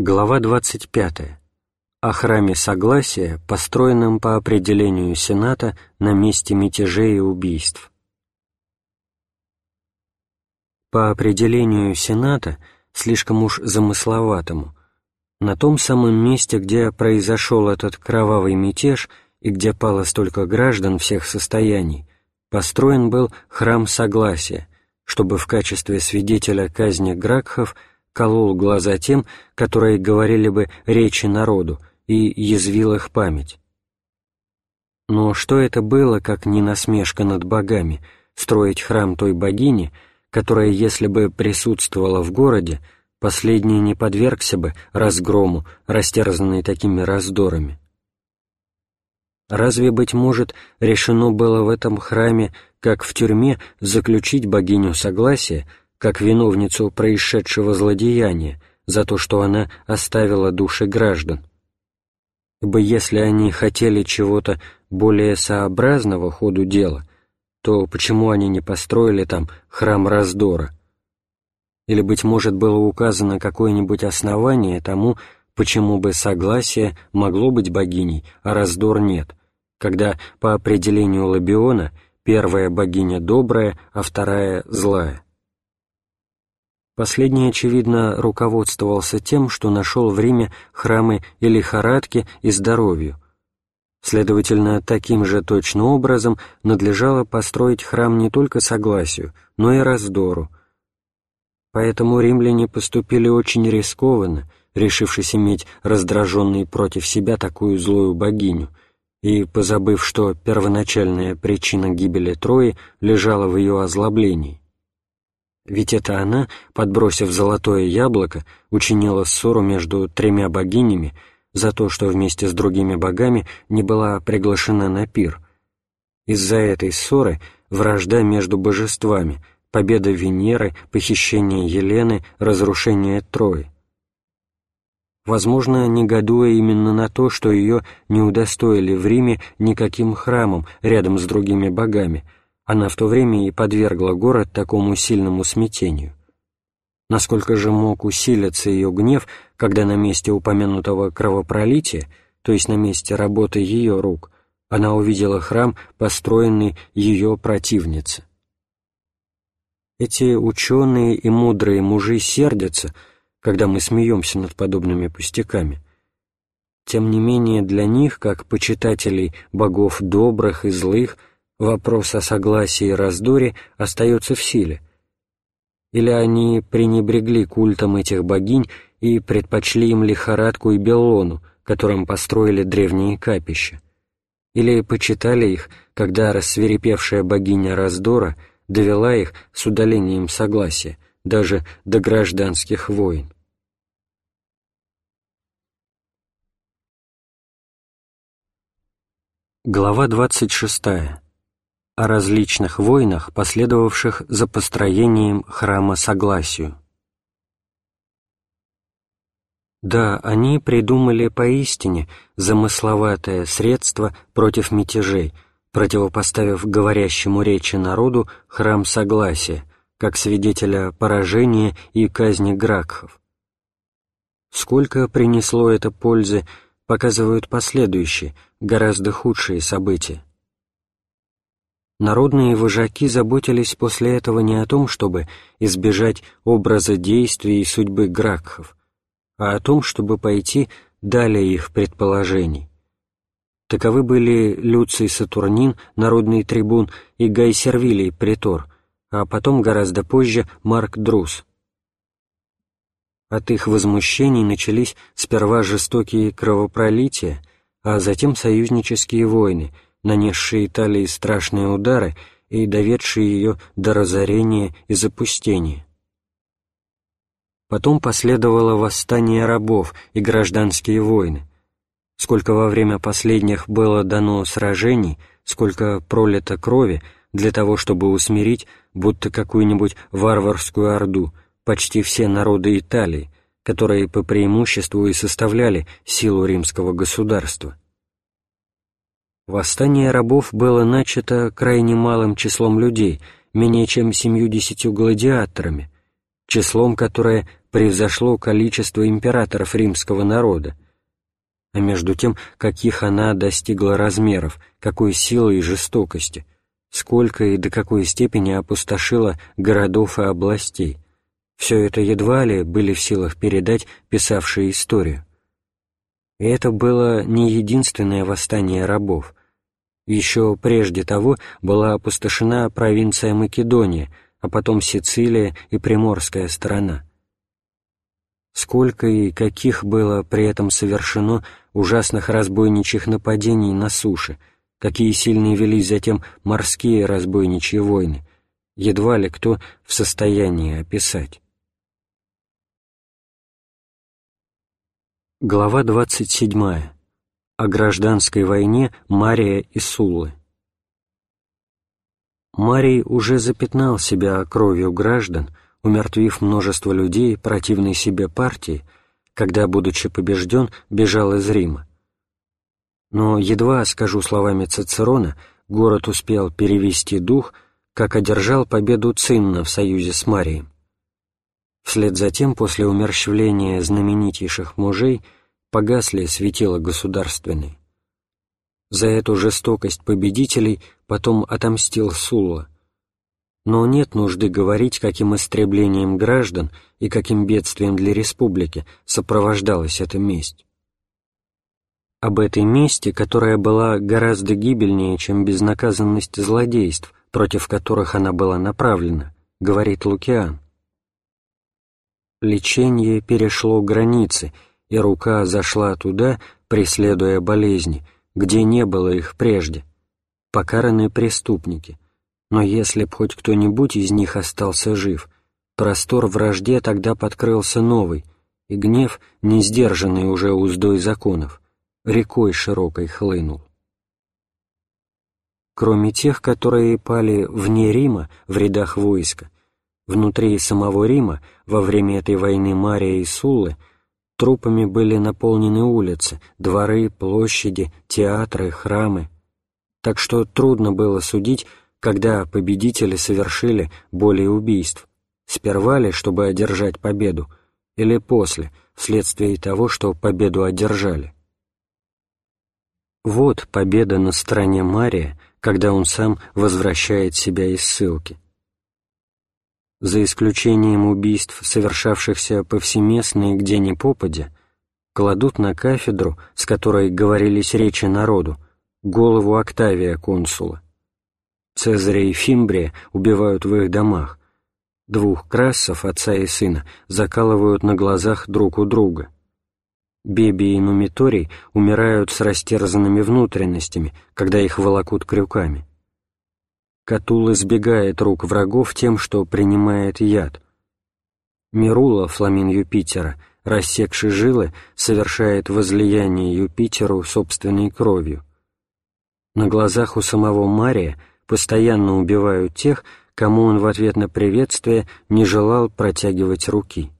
Глава 25. О храме Согласия, построенном по определению Сената на месте мятежей и убийств. По определению Сената, слишком уж замысловатому, на том самом месте, где произошел этот кровавый мятеж и где пало столько граждан всех состояний, построен был храм Согласия, чтобы в качестве свидетеля казни Гракхов – колол глаза тем, которые говорили бы речи народу, и язвил их память. Но что это было, как не насмешка над богами, строить храм той богини, которая, если бы присутствовала в городе, последний не подвергся бы разгрому, растерзанный такими раздорами? Разве, быть может, решено было в этом храме, как в тюрьме, заключить богиню согласия, как виновницу происшедшего злодеяния за то, что она оставила души граждан. Ибо если они хотели чего-то более сообразного ходу дела, то почему они не построили там храм раздора? Или, быть может, было указано какое-нибудь основание тому, почему бы согласие могло быть богиней, а раздор нет, когда, по определению Лабиона, первая богиня добрая, а вторая злая. Последний, очевидно, руководствовался тем, что нашел в Риме храмы и лихорадки, и здоровью. Следовательно, таким же точно образом надлежало построить храм не только согласию, но и раздору. Поэтому римляне поступили очень рискованно, решившись иметь раздраженный против себя такую злую богиню, и позабыв, что первоначальная причина гибели Трои лежала в ее озлоблении. Ведь это она, подбросив золотое яблоко, учинила ссору между тремя богинями за то, что вместе с другими богами не была приглашена на пир. Из-за этой ссоры вражда между божествами, победа Венеры, похищение Елены, разрушение Трои. Возможно, негодуя именно на то, что ее не удостоили в Риме никаким храмом рядом с другими богами – она в то время и подвергла город такому сильному смятению. Насколько же мог усилиться ее гнев, когда на месте упомянутого кровопролития, то есть на месте работы ее рук, она увидела храм, построенный ее противнице. Эти ученые и мудрые мужи сердятся, когда мы смеемся над подобными пустяками. Тем не менее для них, как почитателей богов добрых и злых, вопрос о согласии и раздоре остается в силе? Или они пренебрегли культом этих богинь и предпочли им лихорадку и беллону, которым построили древние капища? Или почитали их, когда рассверепевшая богиня раздора довела их с удалением согласия, даже до гражданских войн? Глава двадцать шестая о различных войнах, последовавших за построением храма Согласию. Да, они придумали поистине замысловатое средство против мятежей, противопоставив говорящему речи народу храм Согласия, как свидетеля поражения и казни Гракхов. Сколько принесло это пользы, показывают последующие, гораздо худшие события. Народные вожаки заботились после этого не о том, чтобы избежать образа действий и судьбы Гракхов, а о том, чтобы пойти далее их предположений. Таковы были Люций Сатурнин, народный трибун, и Гай Сервилий, претор, а потом гораздо позже Марк Друс. От их возмущений начались сперва жестокие кровопролития, а затем союзнические войны — нанесшие Италии страшные удары и доведшие ее до разорения и запустения. Потом последовало восстание рабов и гражданские войны. Сколько во время последних было дано сражений, сколько пролито крови для того, чтобы усмирить, будто какую-нибудь варварскую орду, почти все народы Италии, которые по преимуществу и составляли силу римского государства. Восстание рабов было начато крайне малым числом людей, менее чем семью-десятью гладиаторами, числом которое превзошло количество императоров римского народа, а между тем, каких она достигла размеров, какой силы и жестокости, сколько и до какой степени опустошила городов и областей, все это едва ли были в силах передать писавшие историю. И это было не единственное восстание рабов. Еще прежде того была опустошена провинция Македония, а потом Сицилия и Приморская сторона. Сколько и каких было при этом совершено ужасных разбойничьих нападений на суше, какие сильные велись затем морские разбойничьи войны, едва ли кто в состоянии описать. Глава 27. О гражданской войне Мария и Суллы. Марий уже запятнал себя кровью граждан, умертвив множество людей противной себе партии, когда, будучи побежден, бежал из Рима. Но едва, скажу словами Цицерона, город успел перевести дух, как одержал победу Цинна в союзе с Марием. Вслед за тем, после умерщвления знаменитейших мужей, погасли светила государственные. За эту жестокость победителей потом отомстил Сулла. Но нет нужды говорить, каким истреблением граждан и каким бедствием для республики сопровождалась эта месть. Об этой мести, которая была гораздо гибельнее, чем безнаказанность злодейств, против которых она была направлена, говорит Лукиан. Лечение перешло границы, и рука зашла туда, преследуя болезни, где не было их прежде, покаранные преступники. Но если б хоть кто-нибудь из них остался жив, простор вражде тогда подкрылся новый, и гнев, не сдержанный уже уздой законов, рекой широкой хлынул. Кроме тех, которые пали вне Рима, в рядах войска, Внутри самого Рима во время этой войны Мария и Суллы трупами были наполнены улицы, дворы, площади, театры, храмы. Так что трудно было судить, когда победители совершили более убийств. Сперва ли, чтобы одержать победу, или после, вследствие того, что победу одержали. Вот победа на стороне Мария, когда он сам возвращает себя из ссылки за исключением убийств, совершавшихся повсеместно и где ни попадя, кладут на кафедру, с которой говорились речи народу, голову Октавия консула. Цезаря и Фимбрия убивают в их домах. Двух красов, отца и сына, закалывают на глазах друг у друга. Беби и Нумиторий умирают с растерзанными внутренностями, когда их волокут крюками. Катул избегает рук врагов тем, что принимает яд. Мирула, фламин Юпитера, рассекший жилы, совершает возлияние Юпитеру собственной кровью. На глазах у самого Мария постоянно убивают тех, кому он в ответ на приветствие не желал протягивать руки.